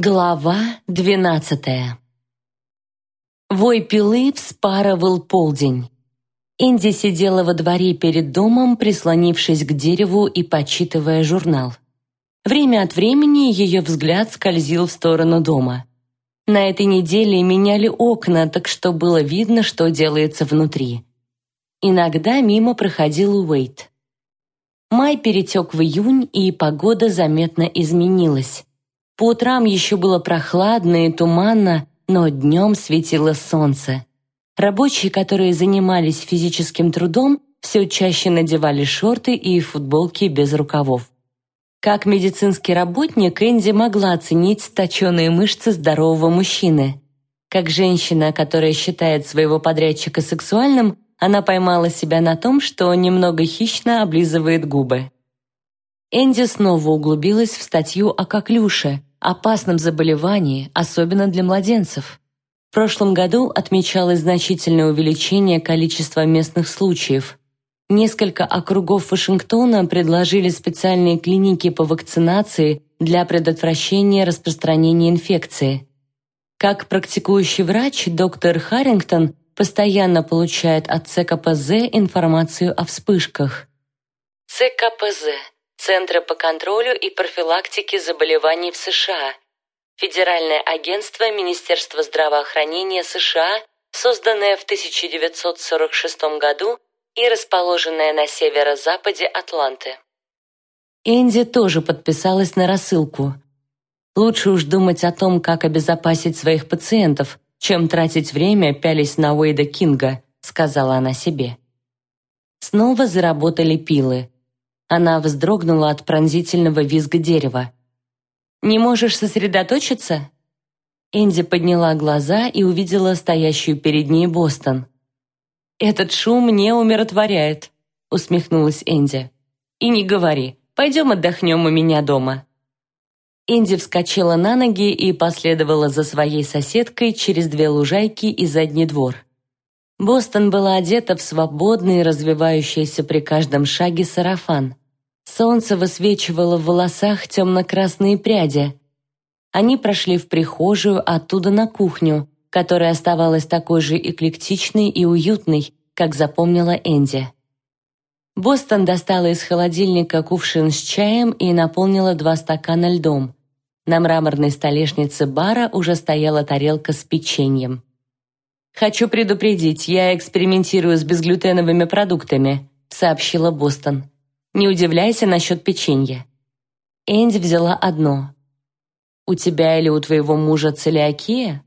Глава двенадцатая Вой пилы вспарывал полдень. Инди сидела во дворе перед домом, прислонившись к дереву и почитывая журнал. Время от времени ее взгляд скользил в сторону дома. На этой неделе меняли окна, так что было видно, что делается внутри. Иногда мимо проходил Уэйт. Май перетек в июнь, и погода заметно изменилась. По утрам еще было прохладно и туманно, но днем светило солнце. Рабочие, которые занимались физическим трудом, все чаще надевали шорты и футболки без рукавов. Как медицинский работник Энди могла оценить точеные мышцы здорового мужчины. Как женщина, которая считает своего подрядчика сексуальным, она поймала себя на том, что немного хищно облизывает губы. Энди снова углубилась в статью о коклюше, опасном заболевании, особенно для младенцев. В прошлом году отмечалось значительное увеличение количества местных случаев. Несколько округов Вашингтона предложили специальные клиники по вакцинации для предотвращения распространения инфекции. Как практикующий врач, доктор Харрингтон постоянно получает от ЦКПЗ информацию о вспышках. ЦКПЗ Центры по контролю и профилактике заболеваний в США, Федеральное агентство Министерства здравоохранения США, созданное в 1946 году и расположенное на северо-западе Атланты. Энди тоже подписалась на рассылку. Лучше уж думать о том, как обезопасить своих пациентов, чем тратить время, пялись на Уэйда Кинга, сказала она себе. Снова заработали пилы. Она вздрогнула от пронзительного визга дерева. «Не можешь сосредоточиться?» Энди подняла глаза и увидела стоящую перед ней Бостон. «Этот шум не умиротворяет», — усмехнулась Энди. «И не говори, пойдем отдохнем у меня дома». Энди вскочила на ноги и последовала за своей соседкой через две лужайки и задний двор. Бостон была одета в свободный, развивающийся при каждом шаге сарафан. Солнце высвечивало в волосах темно-красные пряди. Они прошли в прихожую, оттуда на кухню, которая оставалась такой же эклектичной и уютной, как запомнила Энди. Бостон достала из холодильника кувшин с чаем и наполнила два стакана льдом. На мраморной столешнице бара уже стояла тарелка с печеньем. «Хочу предупредить, я экспериментирую с безглютеновыми продуктами», сообщила Бостон. Не удивляйся насчет печенья. Энди взяла одно. У тебя или у твоего мужа целиакия?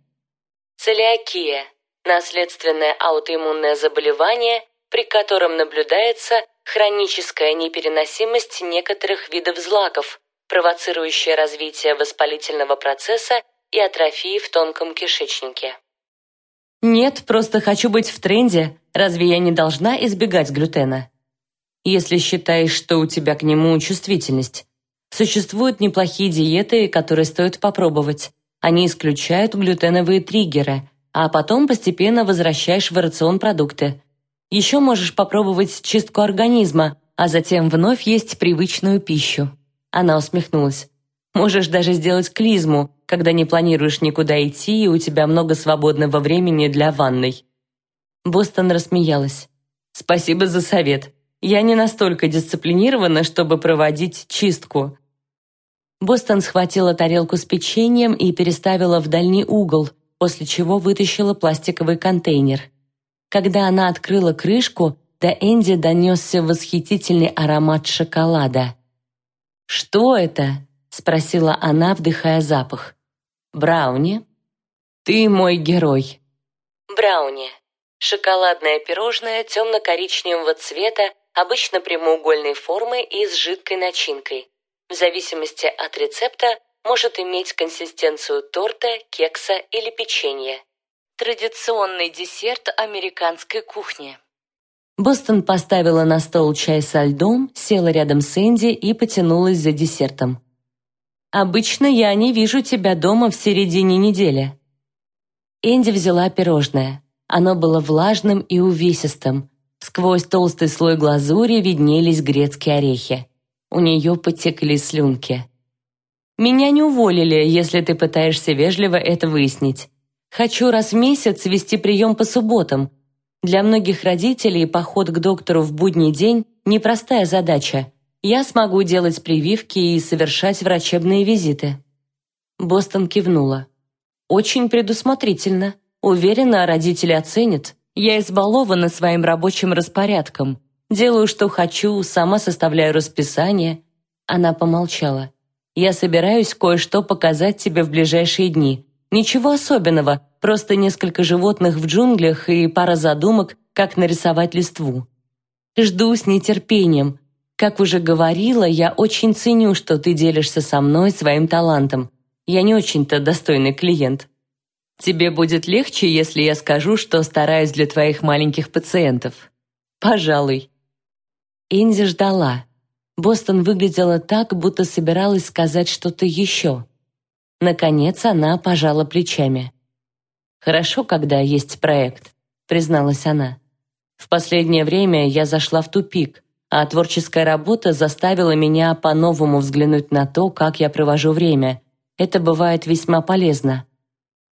Целиакия – наследственное аутоиммунное заболевание, при котором наблюдается хроническая непереносимость некоторых видов злаков, провоцирующая развитие воспалительного процесса и атрофии в тонком кишечнике. Нет, просто хочу быть в тренде. Разве я не должна избегать глютена? Если считаешь, что у тебя к нему чувствительность. Существуют неплохие диеты, которые стоит попробовать. Они исключают глютеновые триггеры, а потом постепенно возвращаешь в рацион продукты. Еще можешь попробовать чистку организма, а затем вновь есть привычную пищу. Она усмехнулась. Можешь даже сделать клизму, когда не планируешь никуда идти и у тебя много свободного времени для ванной. Бостон рассмеялась. Спасибо за совет. Я не настолько дисциплинирована, чтобы проводить чистку. Бостон схватила тарелку с печеньем и переставила в дальний угол, после чего вытащила пластиковый контейнер. Когда она открыла крышку, до Энди донесся восхитительный аромат шоколада. «Что это?» — спросила она, вдыхая запах. «Брауни?» «Ты мой герой». Брауни. Шоколадное пирожное темно-коричневого цвета обычно прямоугольной формы и с жидкой начинкой. В зависимости от рецепта может иметь консистенцию торта, кекса или печенья. Традиционный десерт американской кухни. Бостон поставила на стол чай со льдом, села рядом с Энди и потянулась за десертом. «Обычно я не вижу тебя дома в середине недели». Энди взяла пирожное. Оно было влажным и увесистым, Сквозь толстый слой глазури виднелись грецкие орехи. У нее потекли слюнки. Меня не уволили, если ты пытаешься вежливо это выяснить. Хочу раз в месяц вести прием по субботам. Для многих родителей поход к доктору в будний день – непростая задача. Я смогу делать прививки и совершать врачебные визиты». Бостон кивнула. «Очень предусмотрительно. Уверена, родители оценят. Я избалована своим рабочим распорядком. Делаю, что хочу, сама составляю расписание». Она помолчала. Я собираюсь кое-что показать тебе в ближайшие дни. Ничего особенного, просто несколько животных в джунглях и пара задумок, как нарисовать листву. Жду с нетерпением. Как уже говорила, я очень ценю, что ты делишься со мной своим талантом. Я не очень-то достойный клиент. Тебе будет легче, если я скажу, что стараюсь для твоих маленьких пациентов. Пожалуй. Инзи ждала. Бостон выглядела так, будто собиралась сказать что-то еще. Наконец она пожала плечами. «Хорошо, когда есть проект», — призналась она. «В последнее время я зашла в тупик, а творческая работа заставила меня по-новому взглянуть на то, как я провожу время. Это бывает весьма полезно».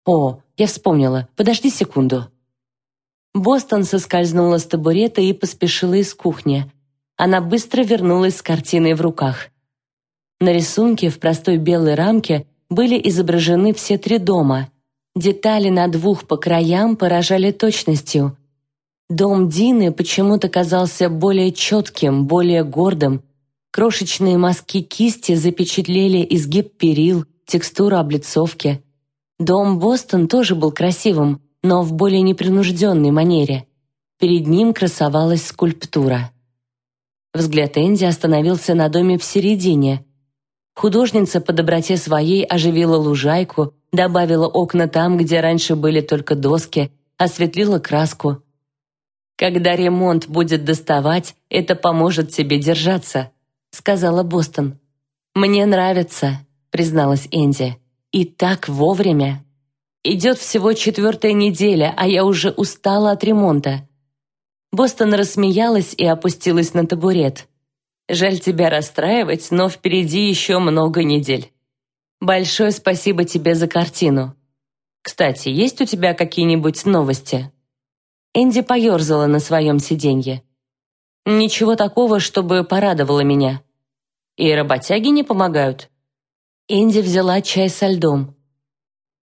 «О, я вспомнила. Подожди секунду». Бостон соскользнула с табурета и поспешила из кухни, она быстро вернулась с картиной в руках. На рисунке в простой белой рамке были изображены все три дома. Детали на двух по краям поражали точностью. Дом Дины почему-то казался более четким, более гордым. Крошечные мазки кисти запечатлели изгиб перил, текстуру облицовки. Дом Бостон тоже был красивым, но в более непринужденной манере. Перед ним красовалась скульптура. Взгляд Энди остановился на доме в середине. Художница по доброте своей оживила лужайку, добавила окна там, где раньше были только доски, осветлила краску. «Когда ремонт будет доставать, это поможет тебе держаться», — сказала Бостон. «Мне нравится», — призналась Энди. «И так вовремя. Идет всего четвертая неделя, а я уже устала от ремонта. Бостон рассмеялась и опустилась на табурет. «Жаль тебя расстраивать, но впереди еще много недель. Большое спасибо тебе за картину. Кстати, есть у тебя какие-нибудь новости?» Энди поерзала на своем сиденье. «Ничего такого, чтобы порадовало меня. И работяги не помогают?» Энди взяла чай со льдом.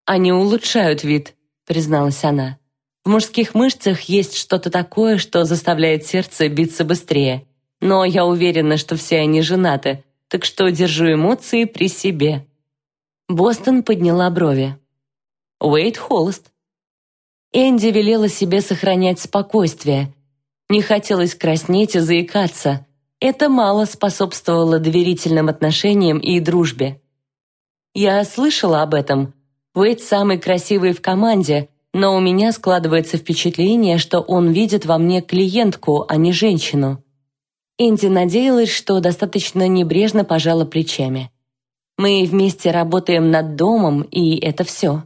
«Они улучшают вид», — призналась она. В мужских мышцах есть что-то такое, что заставляет сердце биться быстрее. Но я уверена, что все они женаты, так что держу эмоции при себе. Бостон подняла брови. Уэйд холост. Энди велела себе сохранять спокойствие. Не хотелось краснеть и заикаться. Это мало способствовало доверительным отношениям и дружбе. Я слышала об этом. Уэйд самый красивый в команде, но у меня складывается впечатление, что он видит во мне клиентку, а не женщину. Энди надеялась, что достаточно небрежно пожала плечами. Мы вместе работаем над домом, и это все.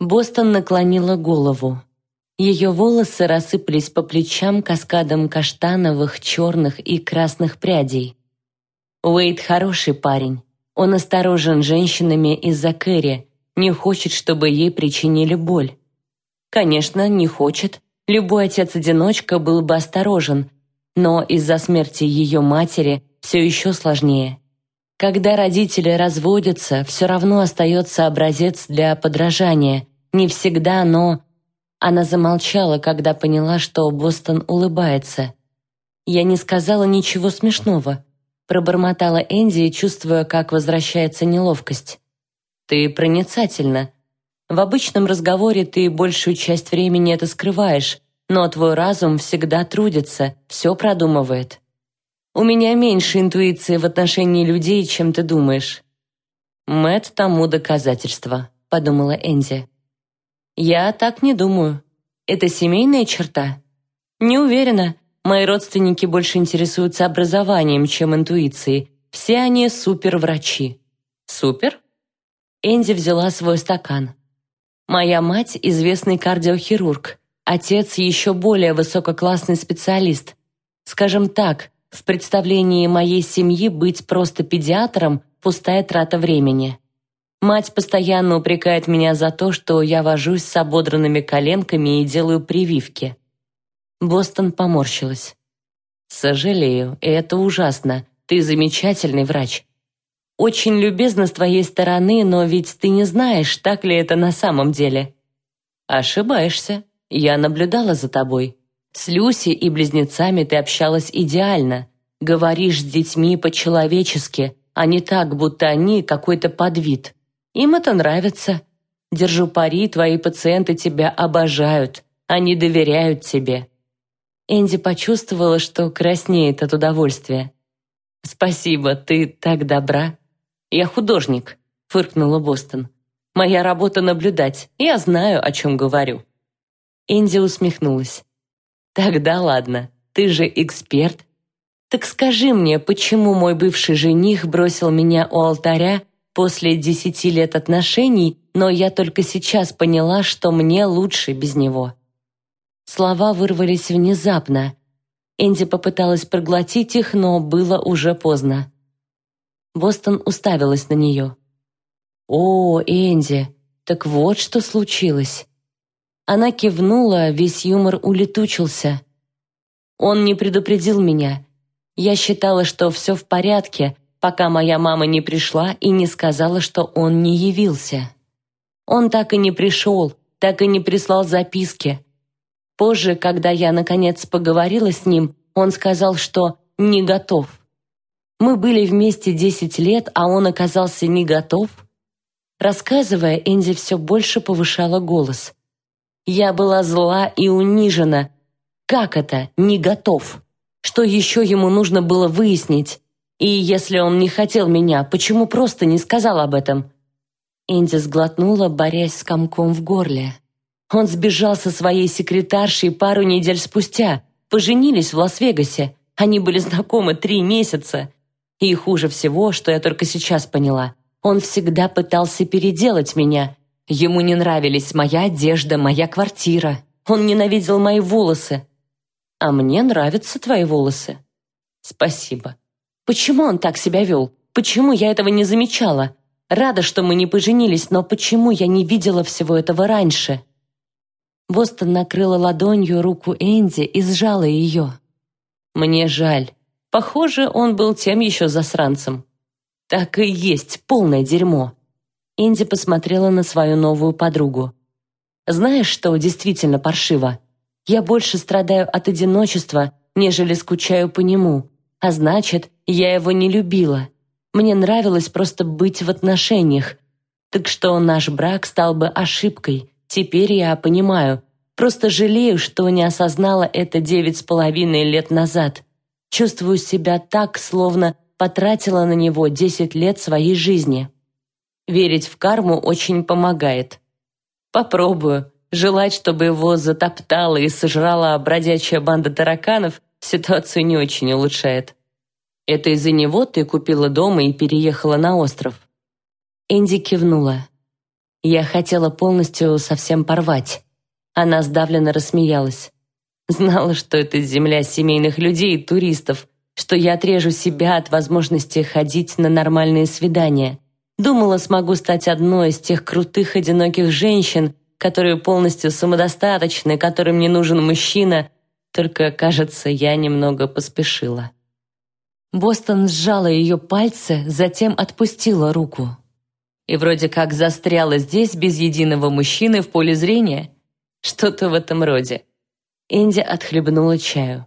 Бостон наклонила голову. Ее волосы рассыпались по плечам каскадом каштановых, черных и красных прядей. Уэйд хороший парень. Он осторожен женщинами из-за Кэрри, не хочет, чтобы ей причинили боль. Конечно, не хочет. Любой отец-одиночка был бы осторожен, но из-за смерти ее матери все еще сложнее. Когда родители разводятся, все равно остается образец для подражания. Не всегда, но... Она замолчала, когда поняла, что Бостон улыбается. «Я не сказала ничего смешного», — пробормотала Энди, чувствуя, как возвращается неловкость. Ты проницательна. В обычном разговоре ты большую часть времени это скрываешь, но твой разум всегда трудится, все продумывает. У меня меньше интуиции в отношении людей, чем ты думаешь. Мэт тому доказательство, подумала Энди. Я так не думаю. Это семейная черта? Не уверена. Мои родственники больше интересуются образованием, чем интуицией. Все они суперврачи. Супер? Энди взяла свой стакан. «Моя мать – известный кардиохирург, отец – еще более высококлассный специалист. Скажем так, в представлении моей семьи быть просто педиатром пустая трата времени. Мать постоянно упрекает меня за то, что я вожусь с ободранными коленками и делаю прививки. Бостон поморщилась. «Сожалею, это ужасно. Ты замечательный врач. Очень любезно с твоей стороны, но ведь ты не знаешь, так ли это на самом деле». «Ошибаешься. Я наблюдала за тобой. С Люси и близнецами ты общалась идеально. Говоришь с детьми по-человечески, а не так, будто они какой-то подвид. Им это нравится. Держу пари, твои пациенты тебя обожают. Они доверяют тебе». Энди почувствовала, что краснеет от удовольствия. «Спасибо, ты так добра». «Я художник», — фыркнула Бостон. «Моя работа наблюдать, я знаю, о чем говорю». Энди усмехнулась. «Тогда ладно, ты же эксперт. Так скажи мне, почему мой бывший жених бросил меня у алтаря после десяти лет отношений, но я только сейчас поняла, что мне лучше без него. Слова вырвались внезапно. Энди попыталась проглотить их, но было уже поздно. Бостон уставилась на нее. «О, Энди, так вот что случилось». Она кивнула, весь юмор улетучился. Он не предупредил меня. Я считала, что все в порядке, пока моя мама не пришла и не сказала, что он не явился. Он так и не пришел, так и не прислал записки. Позже, когда я, наконец, поговорила с ним, он сказал, что не готов. Мы были вместе 10 лет, а он оказался не готов. Рассказывая, Энди все больше повышала голос. Я была зла и унижена. Как это «не готов»? Что еще ему нужно было выяснить? И если он не хотел меня, почему просто не сказал об этом? Энди сглотнула, борясь с комком в горле. Он сбежал со своей секретаршей пару недель спустя. Поженились в Лас-Вегасе. Они были знакомы три месяца. И хуже всего, что я только сейчас поняла, он всегда пытался переделать меня. Ему не нравились моя одежда, моя квартира. Он ненавидел мои волосы. А мне нравятся твои волосы. Спасибо. Почему он так себя вел? Почему я этого не замечала? Рада, что мы не поженились, но почему я не видела всего этого раньше?» Бостон накрыла ладонью руку Энди и сжала ее. «Мне жаль. Похоже, он был тем еще засранцем». «Так и есть, полное дерьмо». Энди посмотрела на свою новую подругу. «Знаешь, что действительно паршиво? Я больше страдаю от одиночества, нежели скучаю по нему. А значит, я его не любила. Мне нравилось просто быть в отношениях. Так что наш брак стал бы ошибкой. Теперь я понимаю. Просто жалею, что не осознала это девять с половиной лет назад. Чувствую себя так, словно потратила на него десять лет своей жизни. Верить в карму очень помогает. Попробую. Желать, чтобы его затоптала и сожрала бродячая банда тараканов, ситуацию не очень улучшает. Это из-за него ты купила дом и переехала на остров?» Энди кивнула. «Я хотела полностью совсем порвать». Она сдавленно рассмеялась. «Знала, что это земля семейных людей и туристов, что я отрежу себя от возможности ходить на нормальные свидания. Думала, смогу стать одной из тех крутых одиноких женщин, которые полностью самодостаточны, которым не нужен мужчина, только, кажется, я немного поспешила. Бостон сжала ее пальцы, затем отпустила руку. И вроде как застряла здесь без единого мужчины в поле зрения. Что-то в этом роде. Энди отхлебнула чаю.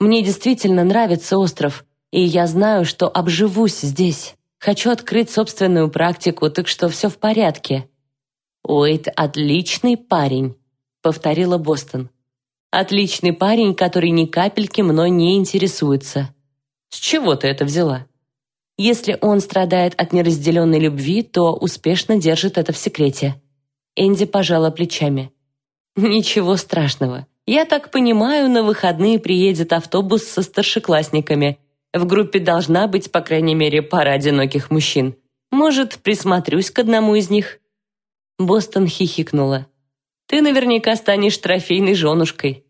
«Мне действительно нравится остров, и я знаю, что обживусь здесь. Хочу открыть собственную практику, так что все в порядке». «Уэйт отличный парень», — повторила Бостон. Отличный парень, который ни капельки мной не интересуется. С чего ты это взяла? Если он страдает от неразделенной любви, то успешно держит это в секрете. Энди пожала плечами. Ничего страшного. Я так понимаю, на выходные приедет автобус со старшеклассниками. В группе должна быть, по крайней мере, пара одиноких мужчин. Может, присмотрюсь к одному из них?» Бостон хихикнула. Ты наверняка станешь трофейной женушкой.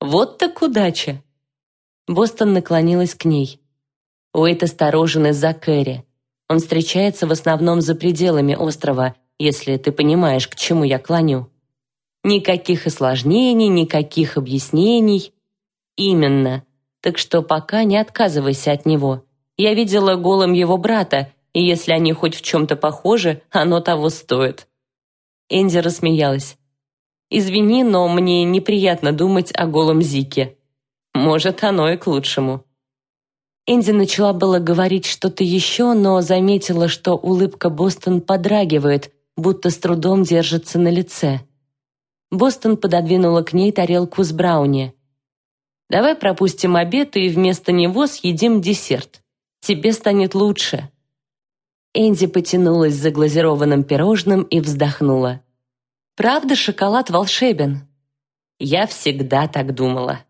Вот так удача!» Бостон наклонилась к ней. Уэйт осторожен из-за Кэрри. Он встречается в основном за пределами острова, если ты понимаешь, к чему я клоню. Никаких осложнений, никаких объяснений. Именно. Так что пока не отказывайся от него. Я видела голым его брата, и если они хоть в чем-то похожи, оно того стоит. Энди рассмеялась. «Извини, но мне неприятно думать о голом Зике. Может, оно и к лучшему». Энди начала было говорить что-то еще, но заметила, что улыбка Бостон подрагивает, будто с трудом держится на лице. Бостон пододвинула к ней тарелку с брауни. «Давай пропустим обед и вместо него съедим десерт. Тебе станет лучше». Энди потянулась за глазированным пирожным и вздохнула. «Правда, шоколад волшебен?» «Я всегда так думала».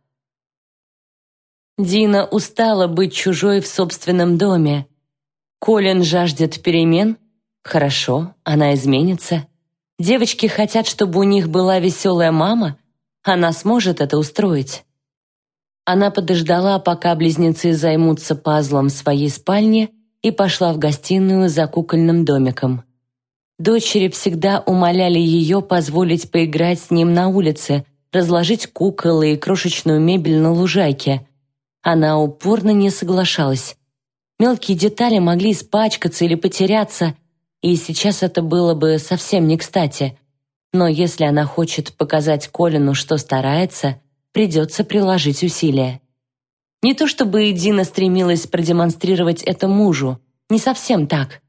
Дина устала быть чужой в собственном доме. Колин жаждет перемен. Хорошо, она изменится. Девочки хотят, чтобы у них была веселая мама. Она сможет это устроить. Она подождала, пока близнецы займутся пазлом в своей спальне, и пошла в гостиную за кукольным домиком. Дочери всегда умоляли ее позволить поиграть с ним на улице, разложить кукол и крошечную мебель на лужайке – она упорно не соглашалась. Мелкие детали могли испачкаться или потеряться, и сейчас это было бы совсем не кстати. Но если она хочет показать Колину, что старается, придется приложить усилия. Не то чтобы Дина стремилась продемонстрировать это мужу, не совсем так.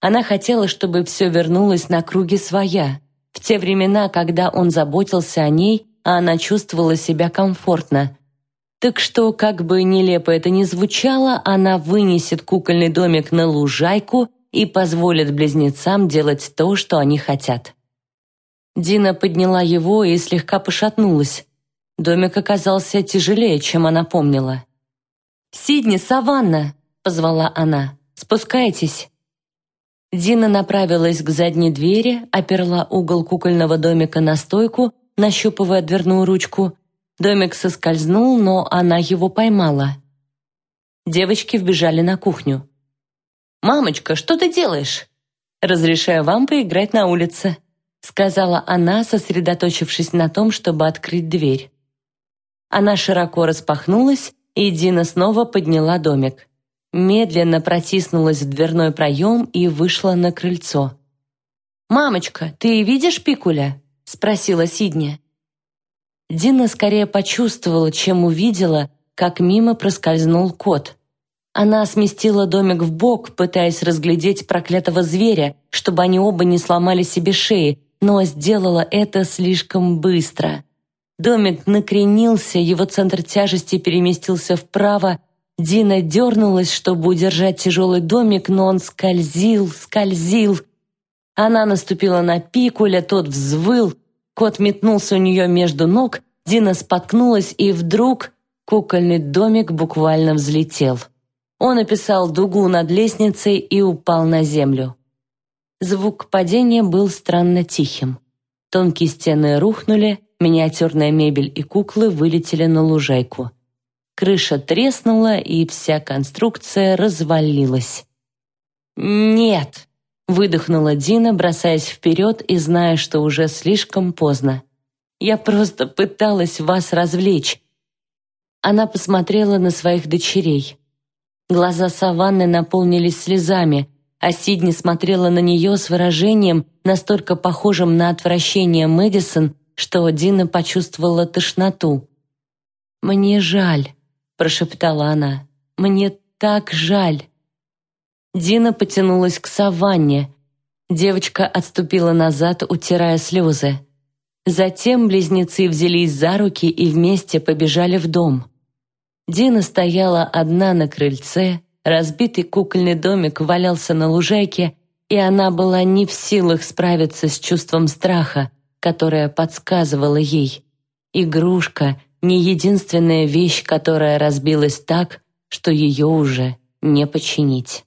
Она хотела, чтобы все вернулось на круги своя, в те времена, когда он заботился о ней, а она чувствовала себя комфортно, так что, как бы нелепо это ни звучало, она вынесет кукольный домик на лужайку и позволит близнецам делать то, что они хотят. Дина подняла его и слегка пошатнулась. Домик оказался тяжелее, чем она помнила. «Сидни, Саванна!» — позвала она. «Спускайтесь!» Дина направилась к задней двери, оперла угол кукольного домика на стойку, нащупывая дверную ручку, Домик соскользнул, но она его поймала. Девочки вбежали на кухню. «Мамочка, что ты делаешь?» «Разрешаю вам поиграть на улице», сказала она, сосредоточившись на том, чтобы открыть дверь. Она широко распахнулась, и Дина снова подняла домик. Медленно протиснулась в дверной проем и вышла на крыльцо. «Мамочка, ты видишь Пикуля?» — спросила Сидня. Дина скорее почувствовала, чем увидела, как мимо проскользнул кот. Она сместила домик в бок, пытаясь разглядеть проклятого зверя, чтобы они оба не сломали себе шеи, но сделала это слишком быстро. Домик накренился, его центр тяжести переместился вправо. Дина дернулась, чтобы удержать тяжелый домик, но он скользил, скользил. Она наступила на пикуля, тот взвыл, Кот метнулся у нее между ног, Дина споткнулась, и вдруг кукольный домик буквально взлетел. Он описал дугу над лестницей и упал на землю. Звук падения был странно тихим. Тонкие стены рухнули, миниатюрная мебель и куклы вылетели на лужайку. Крыша треснула, и вся конструкция развалилась. «Нет!» Выдохнула Дина, бросаясь вперед и зная, что уже слишком поздно. «Я просто пыталась вас развлечь». Она посмотрела на своих дочерей. Глаза Саванны наполнились слезами, а Сидни смотрела на нее с выражением, настолько похожим на отвращение Мэдисон, что Дина почувствовала тошноту. «Мне жаль», — прошептала она. «Мне так жаль». Дина потянулась к саванне. Девочка отступила назад, утирая слезы. Затем близнецы взялись за руки и вместе побежали в дом. Дина стояла одна на крыльце, разбитый кукольный домик валялся на лужайке, и она была не в силах справиться с чувством страха, которое подсказывало ей. Игрушка — не единственная вещь, которая разбилась так, что ее уже не починить.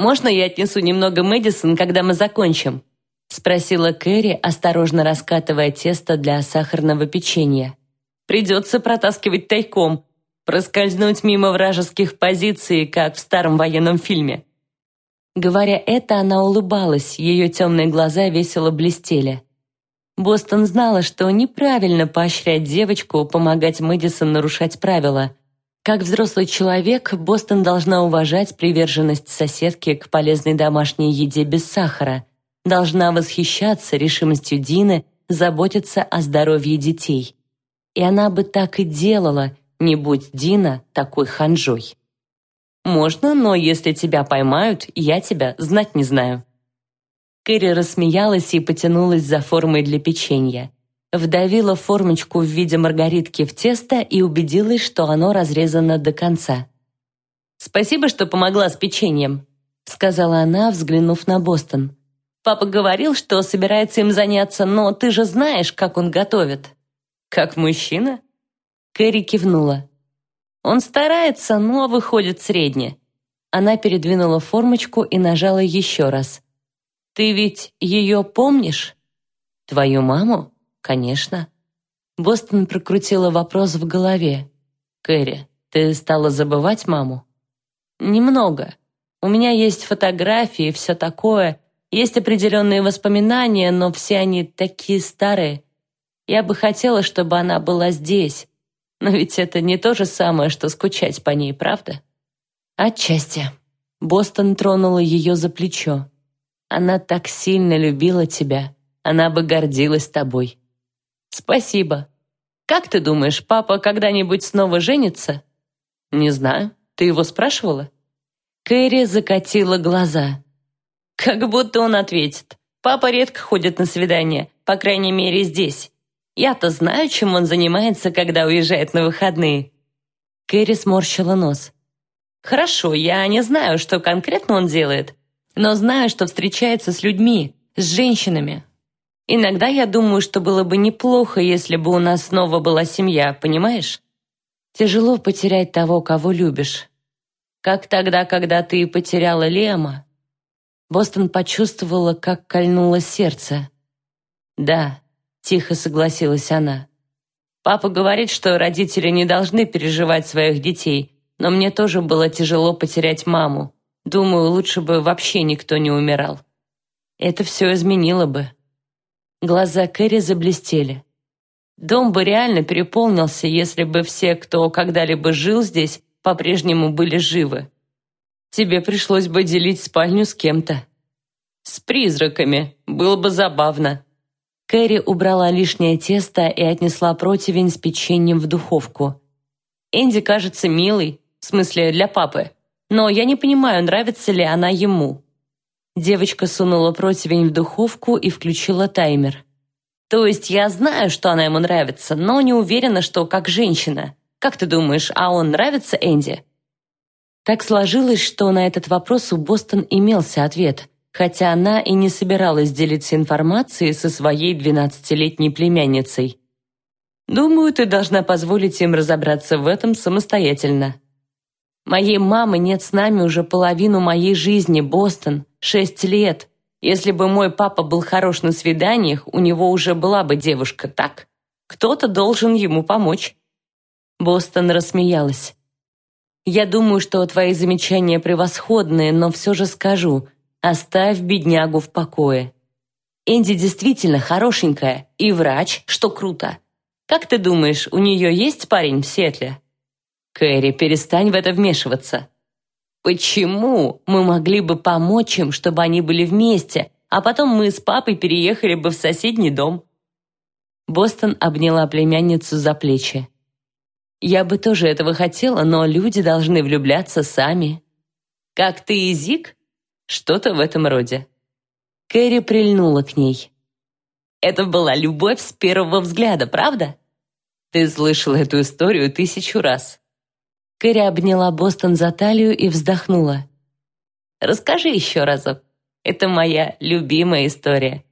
«Можно я отнесу немного Мэдисон, когда мы закончим?» спросила Кэрри, осторожно раскатывая тесто для сахарного печенья. «Придется протаскивать тайком. Проскользнуть мимо вражеских позиций, как в старом военном фильме. Говоря это, она улыбалась, ее темные глаза весело блестели. Бостон знала, что неправильно поощрять девочку помогать Мэдисон нарушать правила. Как взрослый человек, Бостон должна уважать приверженность соседки к полезной домашней еде без сахара, должна восхищаться решимостью Дины заботиться о здоровье детей. И она бы так и делала, не будь Дина такой ханжой. «Можно, но если тебя поймают, я тебя знать не знаю». Кэрри рассмеялась и потянулась за формой для печенья. Вдавила формочку в виде маргаритки в тесто и убедилась, что оно разрезано до конца. «Спасибо, что помогла с печеньем», — сказала она, взглянув на Бостон. «Папа говорил, что собирается им заняться, но ты же знаешь, как он готовит». «Как мужчина?» Кэрри кивнула. Он старается, но выходит средне. Она передвинула формочку и нажала еще раз. «Ты ведь ее помнишь?» «Твою маму? Конечно». Бостон прокрутила вопрос в голове. «Кэрри, ты стала забывать маму?» «Немного. У меня есть фотографии и все такое. Есть определенные воспоминания, но все они такие старые. Я бы хотела, чтобы она была здесь, но ведь это не то же самое, что скучать по ней, правда? Отчасти. Бостон тронула ее за плечо. Она так сильно любила тебя. Она бы гордилась тобой. Спасибо. Как ты думаешь, папа когда-нибудь снова женится? Не знаю. Ты его спрашивала? Кэрри закатила глаза. Как будто он ответит. Папа редко ходит на свидания, по крайней мере, здесь. Я-то знаю, чем он занимается, когда уезжает на выходные». Кэрри сморщила нос. «Хорошо, я не знаю, что конкретно он делает, но знаю, что встречается с людьми, с женщинами. Иногда я думаю, что было бы неплохо, если бы у нас снова была семья, понимаешь? Тяжело потерять того, кого любишь. Как тогда, когда ты потеряла Лема?» Бостон почувствовала, как кольнуло сердце. «Да, — тихо согласилась она. «Папа говорит, что родители не должны переживать своих детей, но мне тоже было тяжело потерять маму. Думаю, лучше бы вообще никто не умирал. Это все изменило бы». Глаза Кэрри заблестели. Дом бы реально переполнился, если бы все, кто когда-либо жил здесь, по-прежнему были живы. Тебе пришлось бы делить спальню с кем-то. С призраками. Было бы забавно. Кэрри убрала лишнее тесто и отнесла противень с печеньем в духовку. «Энди кажется милой, в смысле для папы, но я не понимаю, нравится ли она ему». Девочка сунула противень в духовку и включила таймер. «То есть я знаю, что она ему нравится, но не уверена, что как женщина. Как ты думаешь, а он нравится Энди?» Так сложилось, что на этот вопрос у Бостон имелся ответ – хотя она и не собиралась делиться информацией со своей двенадцатилетней племянницей. «Думаю, ты должна позволить им разобраться в этом самостоятельно. Моей мамы нет с нами уже половину моей жизни, Бостон, шесть лет. Если бы мой папа был хорош на свиданиях, у него уже была бы девушка, так? Кто-то должен ему помочь». Бостон рассмеялась. «Я думаю, что твои замечания превосходные, но все же скажу – Оставь беднягу в покое. Энди действительно хорошенькая и врач, что круто. Как ты думаешь, у нее есть парень в Сетле? Кэрри, перестань в это вмешиваться. Почему? Мы могли бы помочь им, чтобы они были вместе, а потом мы с папой переехали бы в соседний дом. Бостон обняла племянницу за плечи. Я бы тоже этого хотела, но люди должны влюбляться сами. Как ты и Зик? Что-то в этом роде. Кэрри прильнула к ней. Это была любовь с первого взгляда, правда? Ты слышала эту историю тысячу раз. Кэрри обняла Бостон за талию и вздохнула. Расскажи еще разок. Это моя любимая история.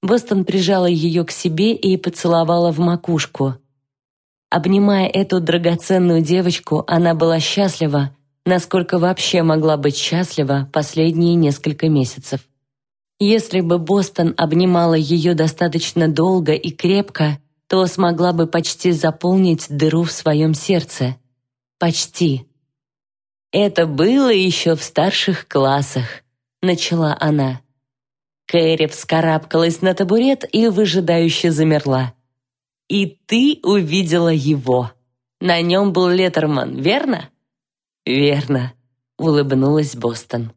Бостон прижала ее к себе и поцеловала в макушку. Обнимая эту драгоценную девочку, она была счастлива, насколько вообще могла быть счастлива последние несколько месяцев. Если бы Бостон обнимала ее достаточно долго и крепко, то смогла бы почти заполнить дыру в своем сердце, Почти. Это было еще в старших классах, начала она. Кэрри вскарабкалась на табурет и выжидающе замерла. «И ты увидела его. На нем был Леттерман, верно?» «Верно», — улыбнулась Бостон.